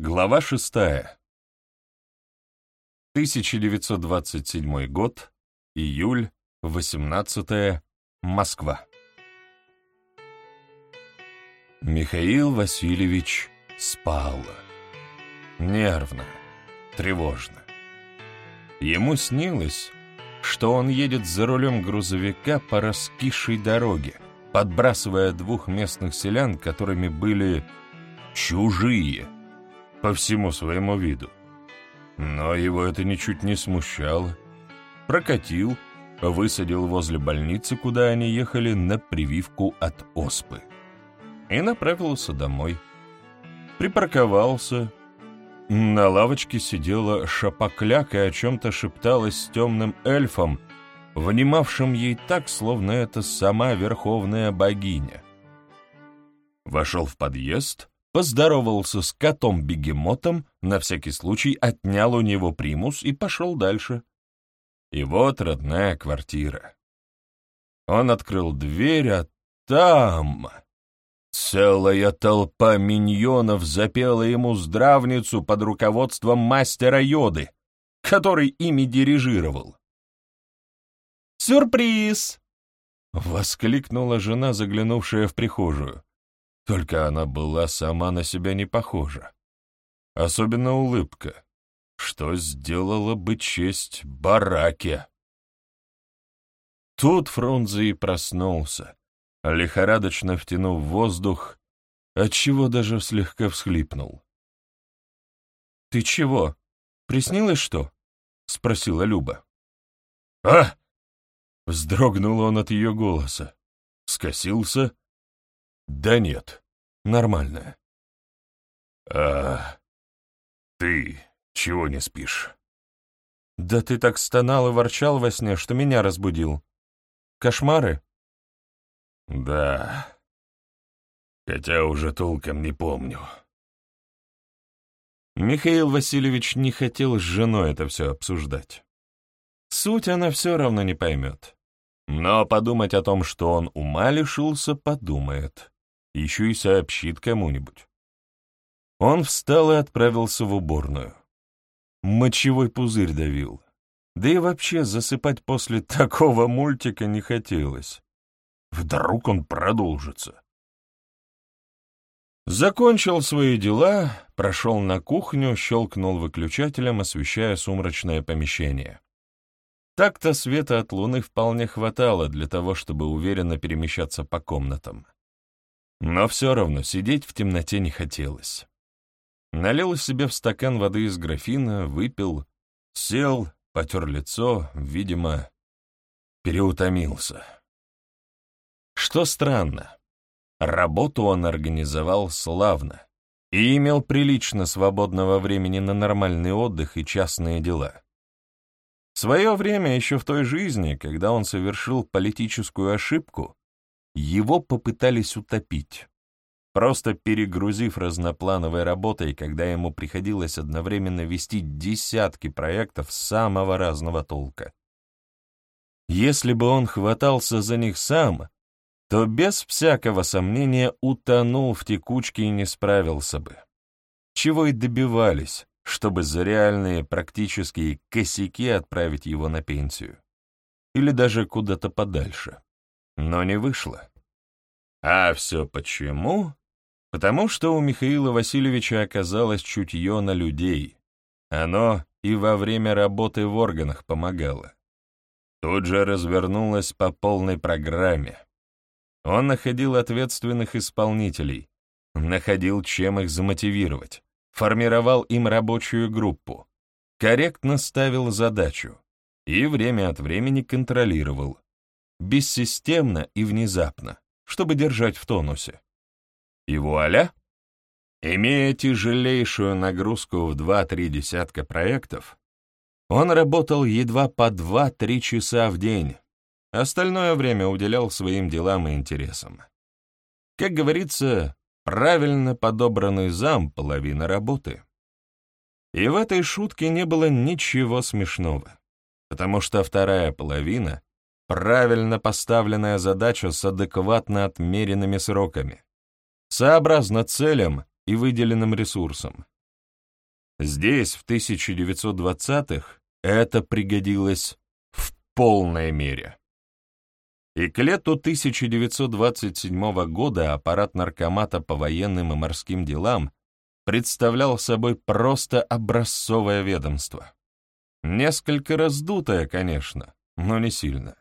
Глава шестая. 1927 год, июль, 18 Москва. Михаил Васильевич спал. Нервно, тревожно. Ему снилось, что он едет за рулем грузовика по раскисшей дороге, подбрасывая двух местных селян, которыми были чужие по всему своему виду. Но его это ничуть не смущало. Прокатил, высадил возле больницы, куда они ехали, на прививку от оспы. И направился домой. Припарковался. На лавочке сидела шапокляк и о чем-то шепталась с темным эльфом, внимавшим ей так, словно это сама верховная богиня. Вошел в подъезд, поздоровался с котом-бегемотом, на всякий случай отнял у него примус и пошел дальше. И вот родная квартира. Он открыл дверь, а там... Целая толпа миньонов запела ему здравницу под руководством мастера Йоды, который ими дирижировал. «Сюрприз!» — воскликнула жена, заглянувшая в прихожую. Только она была сама на себя не похожа. Особенно улыбка, что сделала бы честь бараке. Тут Фрунзе и проснулся, лихорадочно втянув воздух, отчего даже слегка всхлипнул. «Ты чего? Приснилось что?» — спросила Люба. «А!» — вздрогнул он от ее голоса, скосился да нет, нормально. А ты чего не спишь? Да ты так стонал и ворчал во сне, что меня разбудил. Кошмары? Да. Хотя уже толком не помню. Михаил Васильевич не хотел с женой это все обсуждать. Суть она все равно не поймет. Но подумать о том, что он ума лишился, подумает еще и сообщит кому-нибудь. Он встал и отправился в уборную. Мочевой пузырь давил. Да и вообще засыпать после такого мультика не хотелось. Вдруг он продолжится. Закончил свои дела, прошел на кухню, щелкнул выключателем, освещая сумрачное помещение. Так-то света от луны вполне хватало для того, чтобы уверенно перемещаться по комнатам. Но все равно сидеть в темноте не хотелось. Налил себе в стакан воды из графина, выпил, сел, потер лицо, видимо, переутомился. Что странно, работу он организовал славно и имел прилично свободного времени на нормальный отдых и частные дела. В свое время, еще в той жизни, когда он совершил политическую ошибку, его попытались утопить, просто перегрузив разноплановой работой, когда ему приходилось одновременно вести десятки проектов самого разного толка. Если бы он хватался за них сам, то без всякого сомнения утонул в текучке и не справился бы. Чего и добивались, чтобы за реальные практические косяки отправить его на пенсию. Или даже куда-то подальше. Но не вышло. А все почему? Потому что у Михаила Васильевича оказалось чутье на людей. Оно и во время работы в органах помогало. Тут же развернулось по полной программе. Он находил ответственных исполнителей, находил, чем их замотивировать, формировал им рабочую группу, корректно ставил задачу и время от времени контролировал, бессистемно и внезапно, чтобы держать в тонусе. И вуаля! Имея тяжелейшую нагрузку в два-три десятка проектов, он работал едва по два-три часа в день, остальное время уделял своим делам и интересам. Как говорится, правильно подобранный зам — половина работы. И в этой шутке не было ничего смешного, потому что вторая половина Правильно поставленная задача с адекватно отмеренными сроками, сообразно целям и выделенным ресурсам. Здесь, в 1920-х, это пригодилось в полной мере. И к лету 1927 года аппарат наркомата по военным и морским делам представлял собой просто образцовое ведомство. Несколько раздутое, конечно, но не сильно.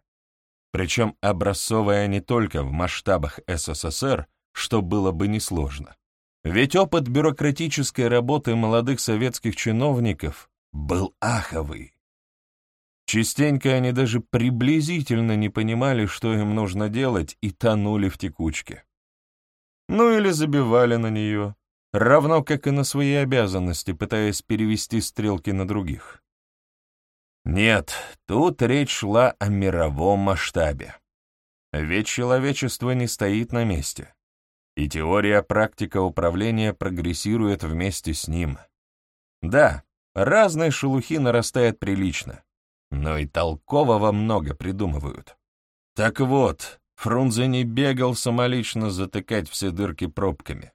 Причем образцовое не только в масштабах СССР, что было бы несложно. Ведь опыт бюрократической работы молодых советских чиновников был аховый. Частенько они даже приблизительно не понимали, что им нужно делать, и тонули в текучке. Ну или забивали на нее, равно как и на свои обязанности, пытаясь перевести стрелки на других. Нет, тут речь шла о мировом масштабе. Ведь человечество не стоит на месте, и теория практика управления прогрессирует вместе с ним. Да, разной шелухи нарастает прилично, но и толкового много придумывают. Так вот, Фрунзе не бегал самолично затыкать все дырки пробками.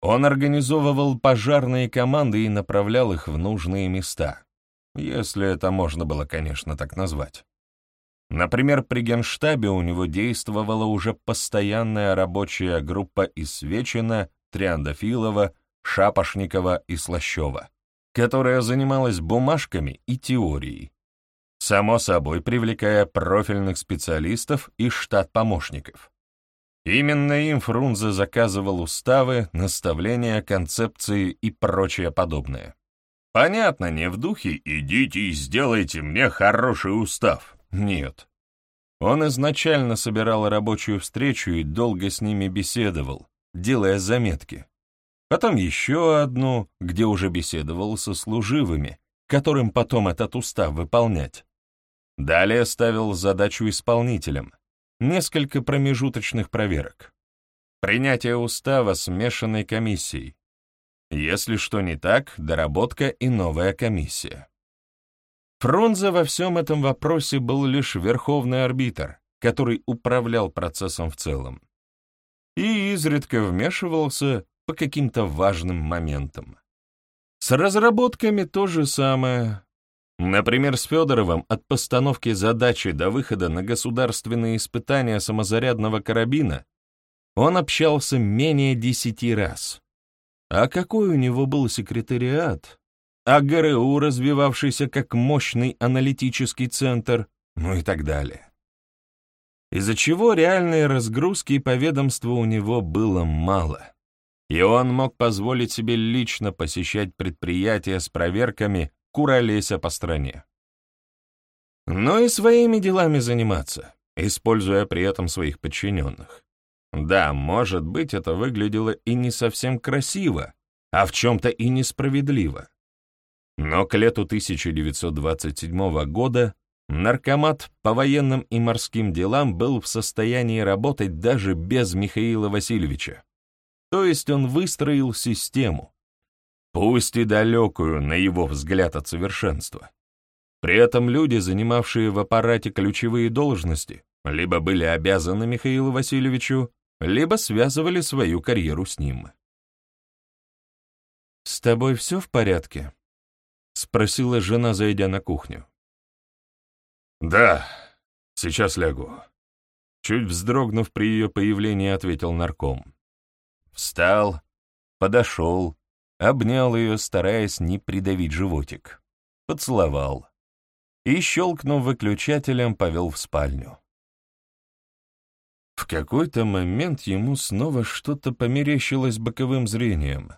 Он организовывал пожарные команды и направлял их в нужные места если это можно было, конечно, так назвать. Например, при Генштабе у него действовала уже постоянная рабочая группа из Свечина, Триандафилова, Шапошникова и Слащева, которая занималась бумажками и теорией, само собой привлекая профильных специалистов и штат помощников. Именно им Фрунзе заказывал уставы, наставления, концепции и прочее подобное. Понятно, не в духе «идите и сделайте мне хороший устав». Нет. Он изначально собирал рабочую встречу и долго с ними беседовал, делая заметки. Потом еще одну, где уже беседовал со служивыми, которым потом этот устав выполнять. Далее ставил задачу исполнителям. Несколько промежуточных проверок. Принятие устава смешанной комиссией, если что не так, доработка и новая комиссия. Фрунзе во всем этом вопросе был лишь верховный арбитр, который управлял процессом в целом. И изредка вмешивался по каким-то важным моментам. С разработками то же самое. Например, с Федоровым от постановки задачи до выхода на государственные испытания самозарядного карабина он общался менее десяти раз. А какой у него был секретариат? А ГРУ, развивавшийся как мощный аналитический центр, ну и так далее. Из-за чего реальной разгрузки по ведомству у него было мало. И он мог позволить себе лично посещать предприятия с проверками, куролеся по стране. Но и своими делами заниматься, используя при этом своих подчиненных. Да, может быть, это выглядело и не совсем красиво, а в чем-то и несправедливо. Но к лету 1927 года наркомат по военным и морским делам был в состоянии работать даже без Михаила Васильевича. То есть он выстроил систему, пусть и далекую, на его взгляд, от совершенства. При этом люди, занимавшие в аппарате ключевые должности, либо были обязаны Михаилу Васильевичу, либо связывали свою карьеру с ним. «С тобой все в порядке?» — спросила жена, зайдя на кухню. «Да, сейчас лягу», — чуть вздрогнув при ее появлении, ответил нарком. Встал, подошел, обнял ее, стараясь не придавить животик, поцеловал и, щелкнув выключателем, повел в спальню. В какой-то момент ему снова что-то померещилось боковым зрением,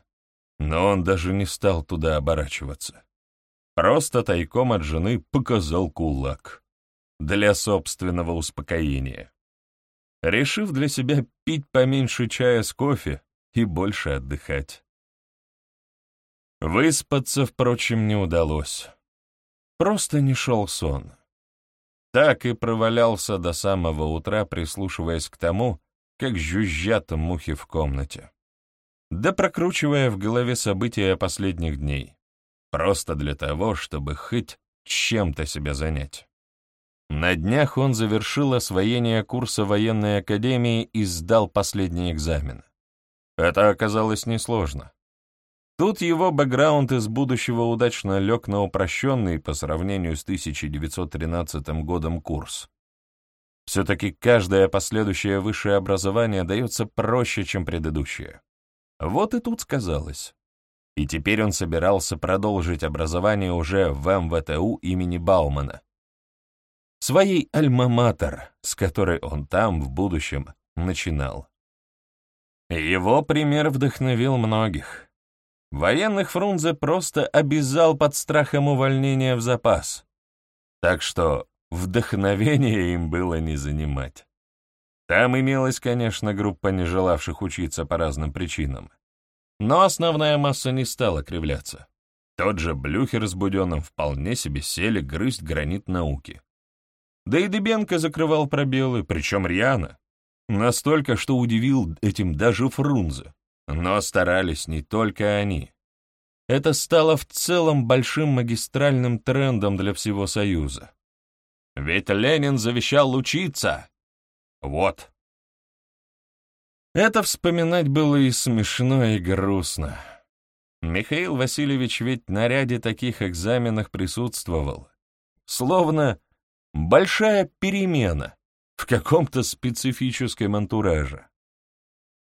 но он даже не стал туда оборачиваться. Просто тайком от жены показал кулак. Для собственного успокоения. Решив для себя пить поменьше чая с кофе и больше отдыхать. Выспаться, впрочем, не удалось. Просто не шел сон. Так и провалялся до самого утра, прислушиваясь к тому, как жужжат мухи в комнате. Да прокручивая в голове события последних дней. Просто для того, чтобы хоть чем-то себя занять. На днях он завершил освоение курса военной академии и сдал последний экзамен. Это оказалось несложно. Тут его бэкграунд из будущего удачно лег на упрощенный по сравнению с 1913 годом курс. Все-таки каждое последующее высшее образование дается проще, чем предыдущее. Вот и тут сказалось. И теперь он собирался продолжить образование уже в МВТУ имени Баумана. Своей альма-матер, с которой он там, в будущем, начинал. Его пример вдохновил многих. Военных Фрунзе просто обязал под страхом увольнения в запас. Так что вдохновения им было не занимать. Там имелась, конечно, группа не желавших учиться по разным причинам. Но основная масса не стала кривляться. Тот же Блюхер с Буденным вполне себе сели грызть гранит науки. Да и Дебенко закрывал пробелы, причем рьяно. Настолько, что удивил этим даже Фрунзе. Но старались не только они. Это стало в целом большим магистральным трендом для всего Союза. Ведь Ленин завещал учиться. Вот. Это вспоминать было и смешно, и грустно. Михаил Васильевич ведь на ряде таких экзаменах присутствовал. Словно большая перемена в каком-то специфическом антураже.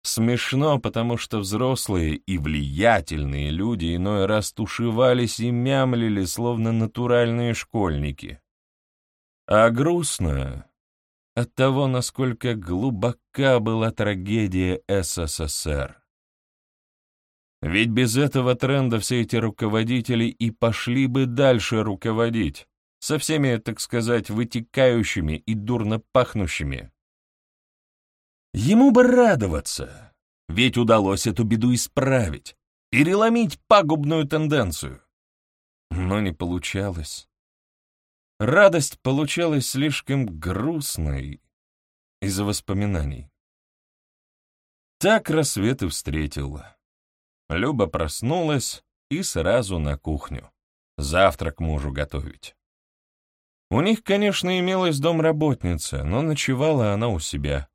Смешно, потому что взрослые и влиятельные люди иной раз тушевались и мямлили, словно натуральные школьники. А грустно от того, насколько глубока была трагедия СССР. Ведь без этого тренда все эти руководители и пошли бы дальше руководить, со всеми, так сказать, вытекающими и дурно пахнущими, Ему бы радоваться, ведь удалось эту беду исправить, переломить пагубную тенденцию. Но не получалось. Радость получалась слишком грустной из-за воспоминаний. Так рассвет и встретил. Люба проснулась и сразу на кухню. Завтрак мужу готовить. У них, конечно, имелась домработница, но ночевала она у себя.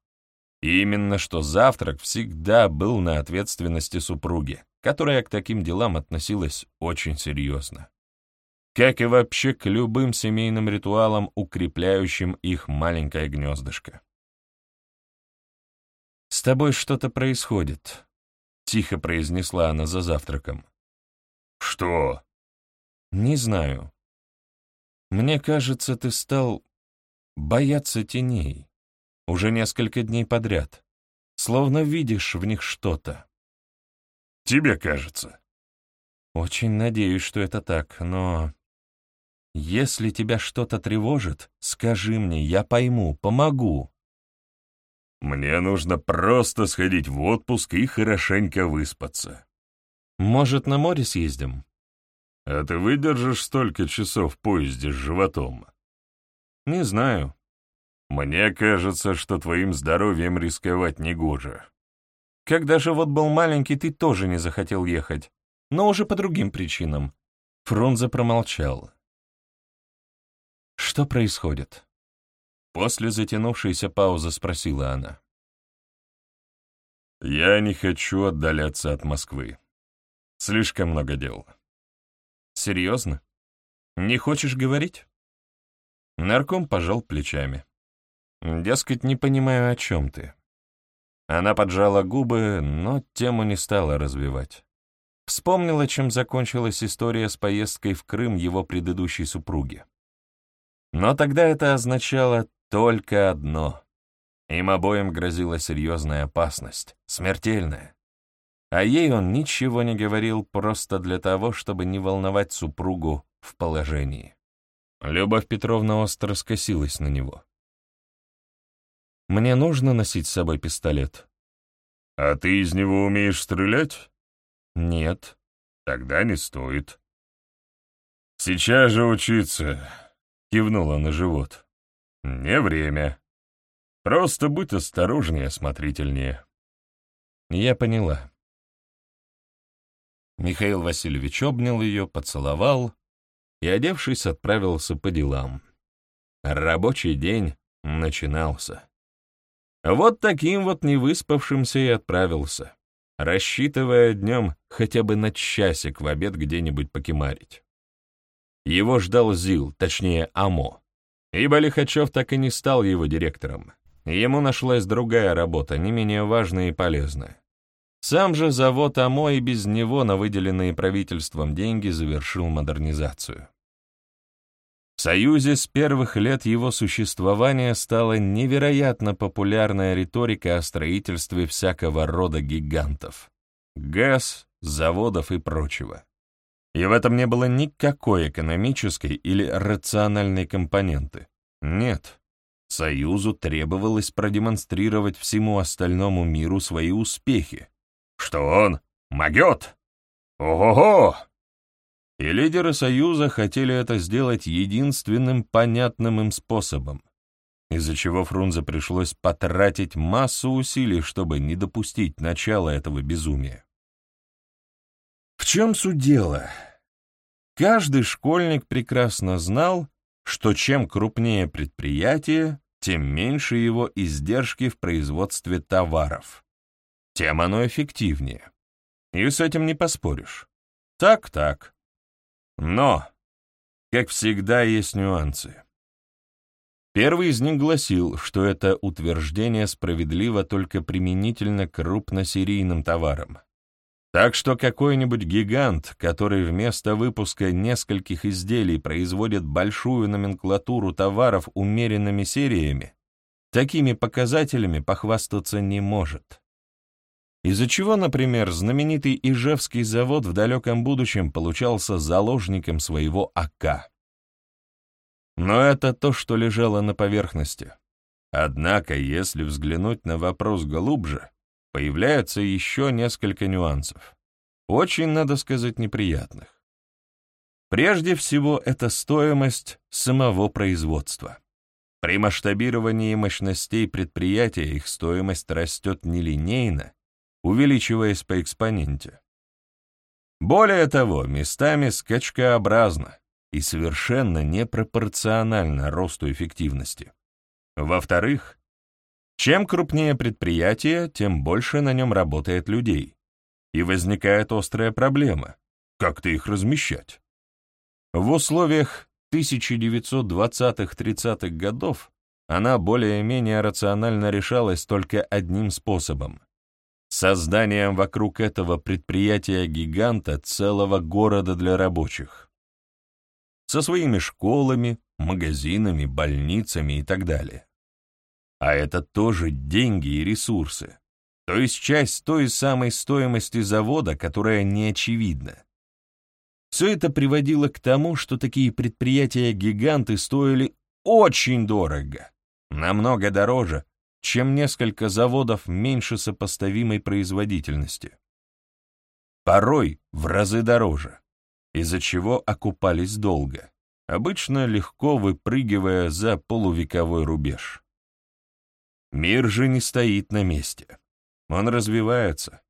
И именно что завтрак всегда был на ответственности супруги, которая к таким делам относилась очень серьезно. Как и вообще к любым семейным ритуалам, укрепляющим их маленькое гнездышко. «С тобой что-то происходит», — тихо произнесла она за завтраком. «Что?» «Не знаю. Мне кажется, ты стал бояться теней уже несколько дней подряд, словно видишь в них что-то. Тебе кажется. Очень надеюсь, что это так, но... Если тебя что-то тревожит, скажи мне, я пойму, помогу. Мне нужно просто сходить в отпуск и хорошенько выспаться. Может, на море съездим? А ты выдержишь столько часов в поезде с животом? Не знаю. Мне кажется, что твоим здоровьем рисковать не гоже. Когда живот был маленький, ты тоже не захотел ехать, но уже по другим причинам. Фрунзе промолчал. Что происходит? После затянувшейся паузы спросила она. Я не хочу отдаляться от Москвы. Слишком много дел. Серьезно? Не хочешь говорить? Нарком пожал плечами. Дескать, не понимаю, о чем ты. Она поджала губы, но тему не стала развивать. Вспомнила, чем закончилась история с поездкой в Крым его предыдущей супруги. Но тогда это означало только одно. Им обоим грозила серьезная опасность, смертельная. А ей он ничего не говорил просто для того, чтобы не волновать супругу в положении. Любовь Петровна остро скосилась на него. Мне нужно носить с собой пистолет. А ты из него умеешь стрелять? Нет. Тогда не стоит. Сейчас же учиться, кивнула на живот. Не время. Просто будь осторожнее, осмотрительнее. Я поняла. Михаил Васильевич обнял ее, поцеловал и, одевшись, отправился по делам. Рабочий день начинался. Вот таким вот невыспавшимся и отправился. рассчитывая днем хотя бы на часик в обед где-нибудь покемарить. Его ждал ЗИЛ, точнее АМО, ибо Лихачев так и не стал его директором. Ему нашлась другая работа, не менее важная и полезная. Сам же завод АМО и без него на выделенные правительством деньги завершил модернизацию. Союзе с первых лет его существования стала невероятно популярная риторика о строительстве всякого рода гигантов — ГЭС, заводов и прочего. И в этом не было никакой экономической или рациональной компоненты. Нет, Союзу требовалось продемонстрировать всему остальному миру свои успехи, что он могет. Ого-го! И лидеры Союза хотели это сделать единственным понятным им способом, из-за чего Фрунзе пришлось потратить массу усилий, чтобы не допустить начала этого безумия. В чем суть дела? Каждый школьник прекрасно знал, что чем крупнее предприятие, тем меньше его издержки в производстве товаров, тем оно эффективнее. И с этим не поспоришь. Так-так. Но, как всегда, есть нюансы. Первый из них гласил, что это утверждение справедливо только применительно к крупносерийным товарам. Так что какой-нибудь гигант, который вместо выпуска нескольких изделий производит большую номенклатуру товаров умеренными сериями, такими показателями похвастаться не может. Из-за чего, например, знаменитый Ижевский завод в далеком будущем получался заложником своего АК. Но это то, что лежало на поверхности. Однако, если взглянуть на вопрос глубже, появляется еще несколько нюансов. Очень, надо сказать, неприятных. Прежде всего, это стоимость самого производства. При масштабировании мощностей предприятия их стоимость растет нелинейно, увеличиваясь по экспоненте. Более того, местами скачкообразно и совершенно непропорционально росту эффективности. Во-вторых, чем крупнее предприятие, тем больше на нем работает людей, и возникает острая проблема — как-то их размещать. В условиях 1920-30-х годов она более-менее рационально решалась только одним способом созданием вокруг этого предприятия-гиганта целого города для рабочих. Со своими школами, магазинами, больницами и так далее. А это тоже деньги и ресурсы, то есть часть той самой стоимости завода, которая не очевидна. Все это приводило к тому, что такие предприятия-гиганты стоили очень дорого, намного дороже, чем несколько заводов меньше сопоставимой производительности. Порой в разы дороже, из-за чего окупались долго, обычно легко выпрыгивая за полувековой рубеж. Мир же не стоит на месте. Он развивается.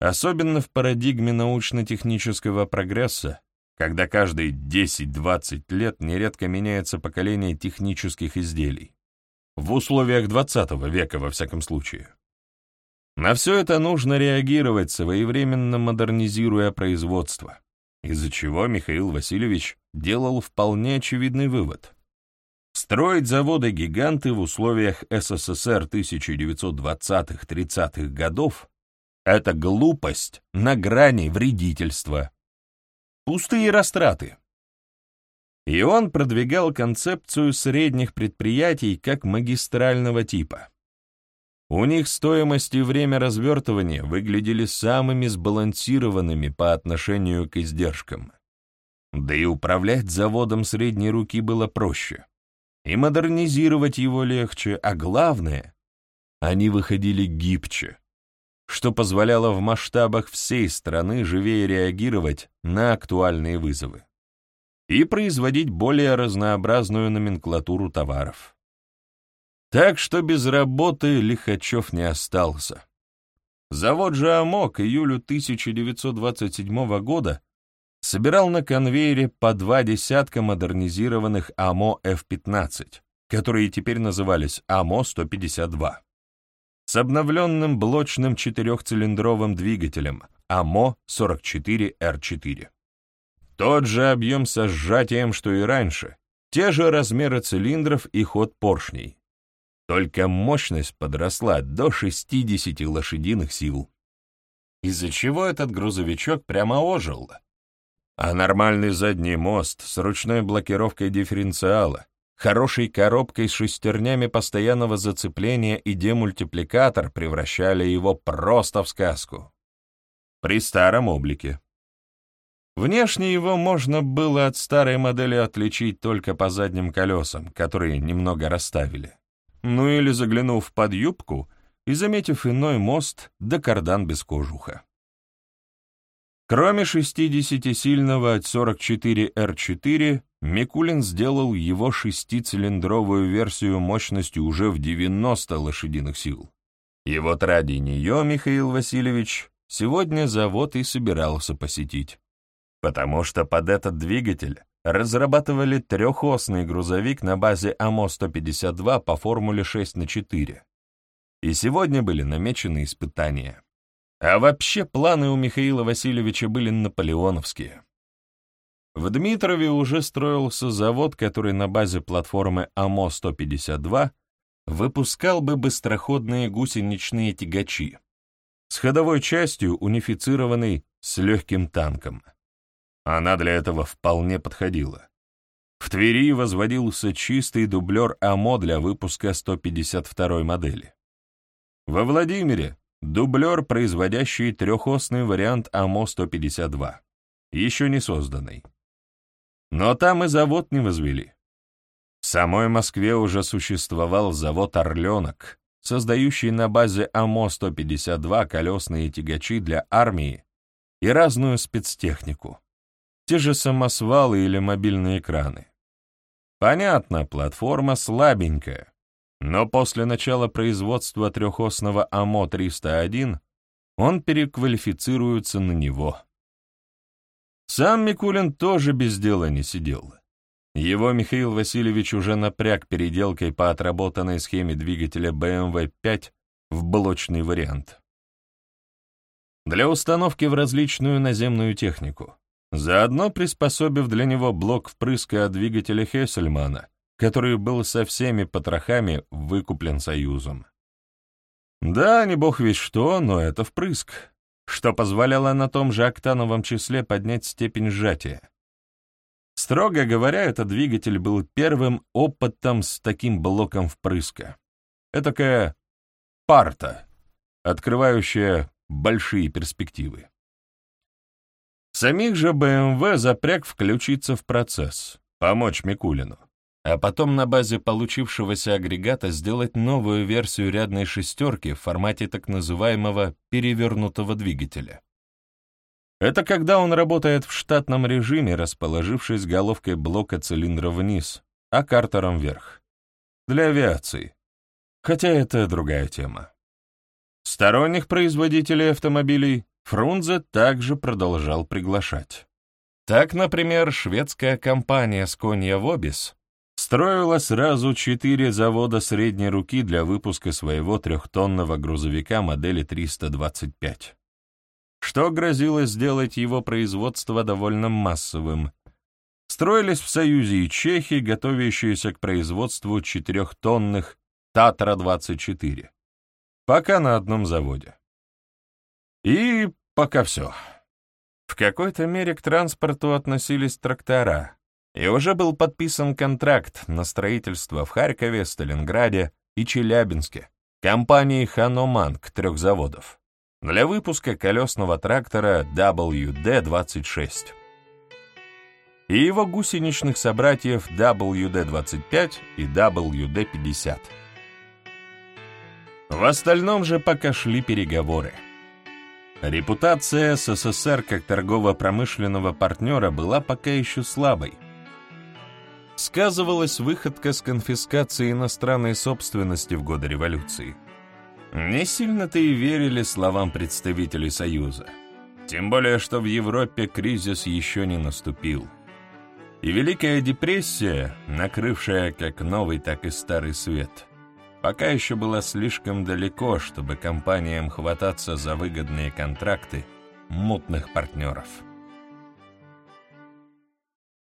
Особенно в парадигме научно-технического прогресса, когда каждые 10-20 лет нередко меняется поколение технических изделий в условиях XX века, во всяком случае. На все это нужно реагировать, своевременно модернизируя производство, из-за чего Михаил Васильевич делал вполне очевидный вывод. Строить заводы-гиганты в условиях СССР 1920-30-х годов — это глупость на грани вредительства. Пустые растраты. И он продвигал концепцию средних предприятий как магистрального типа. У них стоимость и время развертывания выглядели самыми сбалансированными по отношению к издержкам. Да и управлять заводом средней руки было проще. И модернизировать его легче, а главное, они выходили гибче, что позволяло в масштабах всей страны живее реагировать на актуальные вызовы и производить более разнообразную номенклатуру товаров. Так что без работы Лихачев не остался. Завод же «Амок» к июлю 1927 года собирал на конвейере по два десятка модернизированных АМО F-15, которые теперь назывались АМО-152. с обновленным блочным четырехцилиндровым двигателем АМО-44Р4. Тот же объем со сжатием, что и раньше, те же размеры цилиндров и ход поршней. Только мощность подросла до 60 лошадиных сил. Из-за чего этот грузовичок прямо ожил. А нормальный задний мост с ручной блокировкой дифференциала, хорошей коробкой с шестернями постоянного зацепления и демультипликатор превращали его просто в сказку. При старом облике. Внешне его можно было от старой модели отличить только по задним колесам, которые немного расставили. Ну или заглянув под юбку и заметив иной мост да кардан без кожуха. Кроме 60-сильного от 44R4, Микулин сделал его шестицилиндровую версию мощностью уже в 90 лошадиных сил. И вот ради нее Михаил Васильевич сегодня завод и собирался посетить. Потому что под этот двигатель разрабатывали трехосный грузовик на базе АМО-152 по формуле 6 на 4. И сегодня были намечены испытания. А вообще планы у Михаила Васильевича были наполеоновские. В Дмитрове уже строился завод, который на базе платформы АМО-152 выпускал бы быстроходные гусеничные тягачи с ходовой частью, унифицированной с легким танком. Она для этого вполне подходила. В Твери возводился чистый дублер АМО для выпуска 152 модели. Во Владимире — дублер, производящий трехосный вариант АМО-152, еще не созданный. Но там и завод не возвели. В самой Москве уже существовал завод «Орленок», создающий на базе АМО-152 колесные тягачи для армии и разную спецтехнику, те же самосвалы или мобильные краны. Понятно, платформа слабенькая, но после начала производства трехосного АМО-301 он переквалифицируется на него. Сам Микулин тоже без дела не сидел. Его Михаил Васильевич уже напряг переделкой по отработанной схеме двигателя BMW-5 в блочный вариант. Для установки в различную наземную технику, заодно приспособив для него блок впрыска от двигателя Хессельмана, который был со всеми потрохами выкуплен Союзом. Да, не бог весь что, но это впрыск, что позволяло на том же октановом числе поднять степень сжатия. Строго говоря, этот двигатель был первым опытом с таким блоком впрыска. Этакая парта, открывающая большие перспективы. Самих же БМВ запряг включиться в процесс, помочь Микулину а потом на базе получившегося агрегата сделать новую версию рядной шестерки в формате так называемого перевернутого двигателя. Это когда он работает в штатном режиме, расположившись головкой блока цилиндра вниз, а картером вверх. Для авиации. Хотя это другая тема. Сторонних производителей автомобилей Фрунзе также продолжал приглашать. Так, например, шведская компания Сконья Вобис строила сразу четыре завода средней руки для выпуска своего трехтонного грузовика модели 325, что грозило сделать его производство довольно массовым. Строились в Союзе и Чехии, готовящиеся к производству четырехтонных Татра-24, пока на одном заводе. И пока все. В какой-то мере к транспорту относились трактора — и уже был подписан контракт на строительство в Харькове, Сталинграде и Челябинске компанией «Ханоманг» трех заводов для выпуска колесного трактора WD-26 и его гусеничных собратьев WD-25 и WD-50. В остальном же пока шли переговоры. Репутация СССР как торгово-промышленного партнера была пока еще слабой – сказывалась выходка с конфискацией иностранной собственности в годы революции. Не сильно-то и верили словам представителей Союза. Тем более, что в Европе кризис еще не наступил. И Великая депрессия, накрывшая как новый, так и старый свет, пока еще была слишком далеко, чтобы компаниям хвататься за выгодные контракты мутных партнеров.